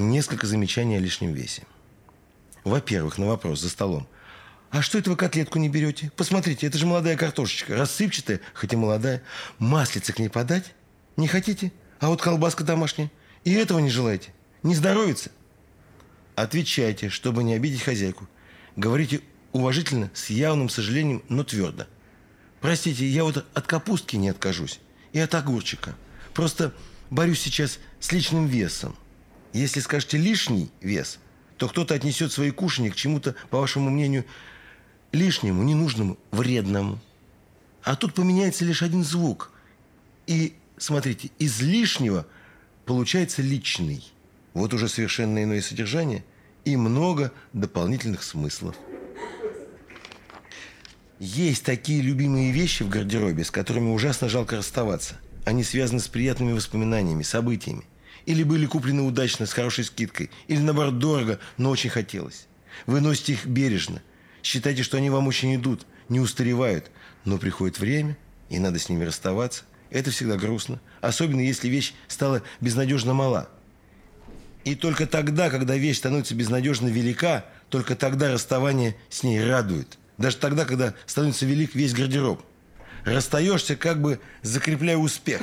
Несколько замечаний о лишнем весе. Во-первых, на вопрос за столом. А что это вы котлетку не берете? Посмотрите, это же молодая картошечка, рассыпчатая, хоть и молодая. Маслица к ней подать? Не хотите? А вот колбаска домашняя? И этого не желаете? Не здоровится? Отвечайте, чтобы не обидеть хозяйку. Говорите уважительно, с явным сожалением, но твердо. Простите, я вот от капустки не откажусь. И от огурчика. Просто борюсь сейчас с личным весом. Если скажете лишний вес, то кто-то отнесет свои кушания к чему-то, по вашему мнению, лишнему, ненужному, вредному. А тут поменяется лишь один звук. И, смотрите, из лишнего получается личный. Вот уже совершенно иное содержание и много дополнительных смыслов. Есть такие любимые вещи в гардеробе, с которыми ужасно жалко расставаться. Они связаны с приятными воспоминаниями, событиями. Или были куплены удачно, с хорошей скидкой. Или, наоборот, дорого, но очень хотелось. Вы носите их бережно. Считайте, что они вам очень идут, не устаревают. Но приходит время, и надо с ними расставаться. Это всегда грустно. Особенно, если вещь стала безнадежно мала. И только тогда, когда вещь становится безнадежно велика, только тогда расставание с ней радует. Даже тогда, когда становится велик весь гардероб. Расстаешься, как бы закрепляя успех,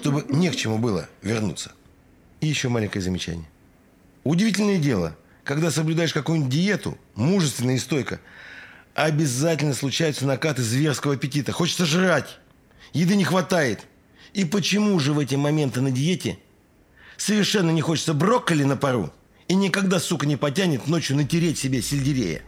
чтобы не к чему было вернуться. И еще маленькое замечание. Удивительное дело, когда соблюдаешь какую-нибудь диету, мужественно и стойко, обязательно случаются накаты зверского аппетита. Хочется жрать. Еды не хватает. И почему же в эти моменты на диете совершенно не хочется брокколи на пару и никогда, сука, не потянет ночью натереть себе сельдерея?